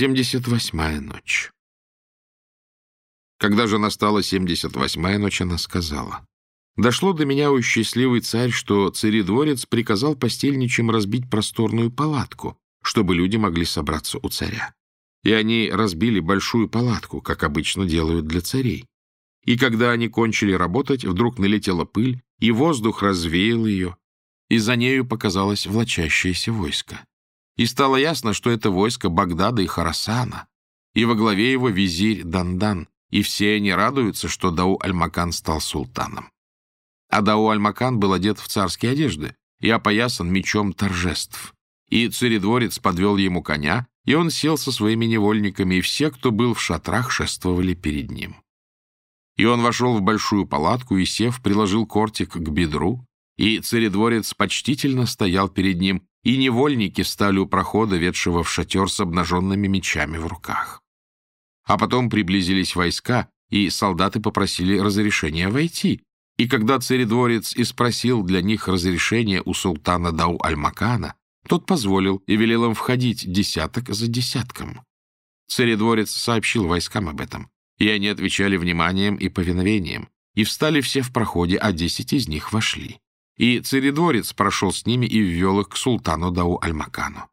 Семьдесят восьмая ночь. Когда же настала семьдесят восьмая ночь, она сказала, «Дошло до меня, о счастливый царь, что царедворец приказал постельничим разбить просторную палатку, чтобы люди могли собраться у царя. И они разбили большую палатку, как обычно делают для царей. И когда они кончили работать, вдруг налетела пыль, и воздух развеял ее, и за нею показалось влачащееся войско. И стало ясно, что это войско Багдада и Харасана, и во главе его визирь Дандан, и все они радуются, что Дау-Аль-Макан стал султаном. А Дау-Аль-Макан был одет в царские одежды и опоясан мечом торжеств. И царедворец подвел ему коня, и он сел со своими невольниками, и все, кто был в шатрах, шествовали перед ним. И он вошел в большую палатку и, сев, приложил кортик к бедру, и царедворец почтительно стоял перед ним, и невольники стали у прохода, ведшего в шатер с обнаженными мечами в руках. А потом приблизились войска, и солдаты попросили разрешения войти. И когда царедворец и спросил для них разрешения у султана Дау-Аль-Макана, тот позволил и велел им входить десяток за десятком. Царедворец сообщил войскам об этом, и они отвечали вниманием и повиновением, и встали все в проходе, а десять из них вошли. И царедворец прошел с ними и ввел их к султану Дау-Аль-Макану.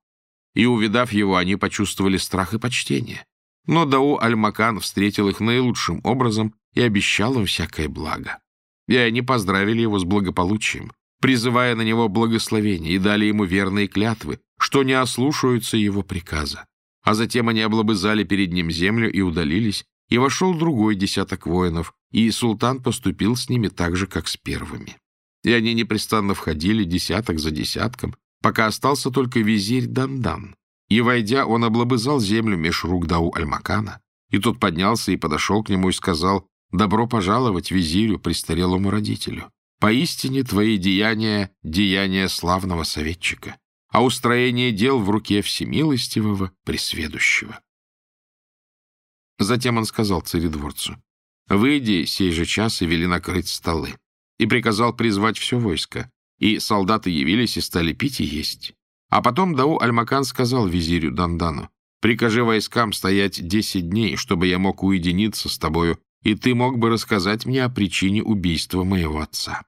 И, увидав его, они почувствовали страх и почтение. Но Дау-Аль-Макан встретил их наилучшим образом и обещал им всякое благо. И они поздравили его с благополучием, призывая на него благословение, и дали ему верные клятвы, что не ослушаются его приказа. А затем они облобызали перед ним землю и удалились, и вошел другой десяток воинов, и султан поступил с ними так же, как с первыми и они непрестанно входили десяток за десятком, пока остался только визирь Дандан. И, войдя, он облобызал землю меж рук Дау-Альмакана, и тот поднялся и подошел к нему и сказал, «Добро пожаловать визирю, престарелому родителю. Поистине твои деяния — деяния славного советчика, а устроение дел в руке всемилостивого, пресведущего». Затем он сказал царедворцу, «Выйди сей же час и вели накрыть столы» и приказал призвать все войско, и солдаты явились и стали пить и есть. А потом Дау Альмакан сказал визирю Дандану, «Прикажи войскам стоять десять дней, чтобы я мог уединиться с тобою, и ты мог бы рассказать мне о причине убийства моего отца».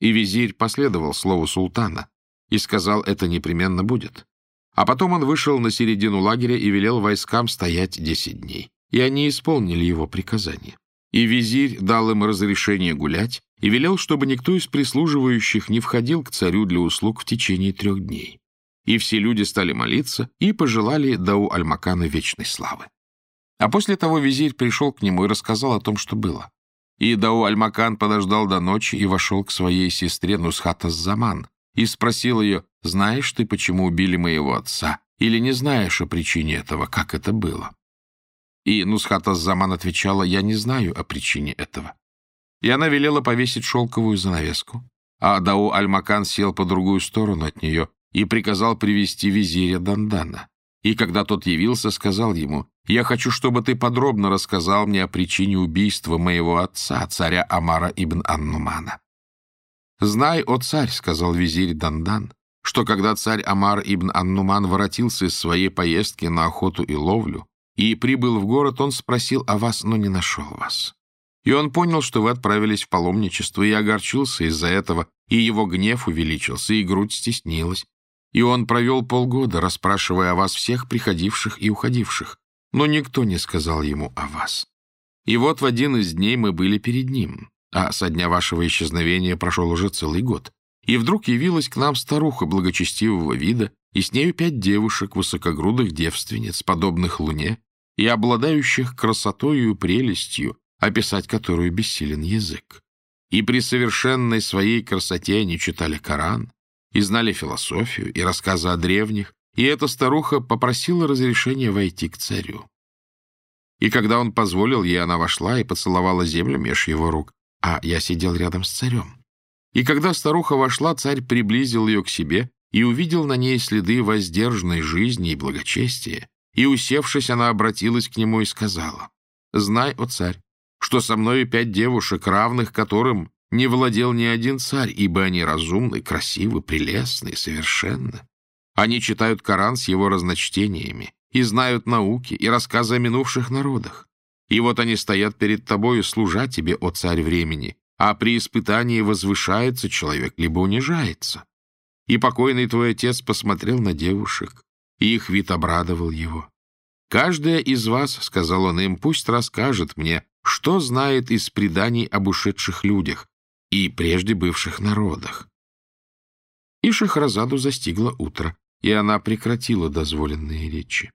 И визирь последовал слову султана и сказал, это непременно будет. А потом он вышел на середину лагеря и велел войскам стоять десять дней. И они исполнили его приказание. И визирь дал им разрешение гулять, и велел, чтобы никто из прислуживающих не входил к царю для услуг в течение трех дней. И все люди стали молиться и пожелали Дау Альмакана вечной славы. А после того визирь пришел к нему и рассказал о том, что было. И Дау Альмакан подождал до ночи и вошел к своей сестре Нусхата Заман и спросил ее, «Знаешь ты, почему убили моего отца? Или не знаешь о причине этого, как это было?» И Нусхата Заман отвечала, «Я не знаю о причине этого» и она велела повесить шелковую занавеску, а Дау Аль-Макан сел по другую сторону от нее и приказал привести визиря Дандана. И когда тот явился, сказал ему, «Я хочу, чтобы ты подробно рассказал мне о причине убийства моего отца, царя Амара ибн Аннумана». «Знай, о царь», — сказал визирь Дандан, что когда царь Амар ибн Аннуман воротился из своей поездки на охоту и ловлю и прибыл в город, он спросил о вас, но не нашел вас. И он понял, что вы отправились в паломничество, и огорчился из-за этого, и его гнев увеличился, и грудь стеснилась. И он провел полгода, расспрашивая о вас всех приходивших и уходивших, но никто не сказал ему о вас. И вот в один из дней мы были перед ним, а со дня вашего исчезновения прошел уже целый год. И вдруг явилась к нам старуха благочестивого вида, и с нею пять девушек, высокогрудых девственниц, подобных луне, и обладающих красотою и прелестью, описать которую бессилен язык. И при совершенной своей красоте они читали Коран, и знали философию, и рассказы о древних, и эта старуха попросила разрешения войти к царю. И когда он позволил ей, она вошла и поцеловала землю меж его рук, а я сидел рядом с царем. И когда старуха вошла, царь приблизил ее к себе и увидел на ней следы воздержанной жизни и благочестия, и, усевшись, она обратилась к нему и сказала, «Знай, о царь, что со мною пять девушек, равных которым не владел ни один царь, ибо они разумны, красивы, прелестны, совершенны. Они читают Коран с его разночтениями, и знают науки и рассказы о минувших народах. И вот они стоят перед тобою, служа тебе, о царь времени, а при испытании возвышается человек, либо унижается. И покойный твой отец посмотрел на девушек, и их вид обрадовал его. «Каждая из вас, — сказал он им, — пусть расскажет мне, что знает из преданий об ушедших людях и прежде бывших народах». И Шахразаду застигло утро, и она прекратила дозволенные речи.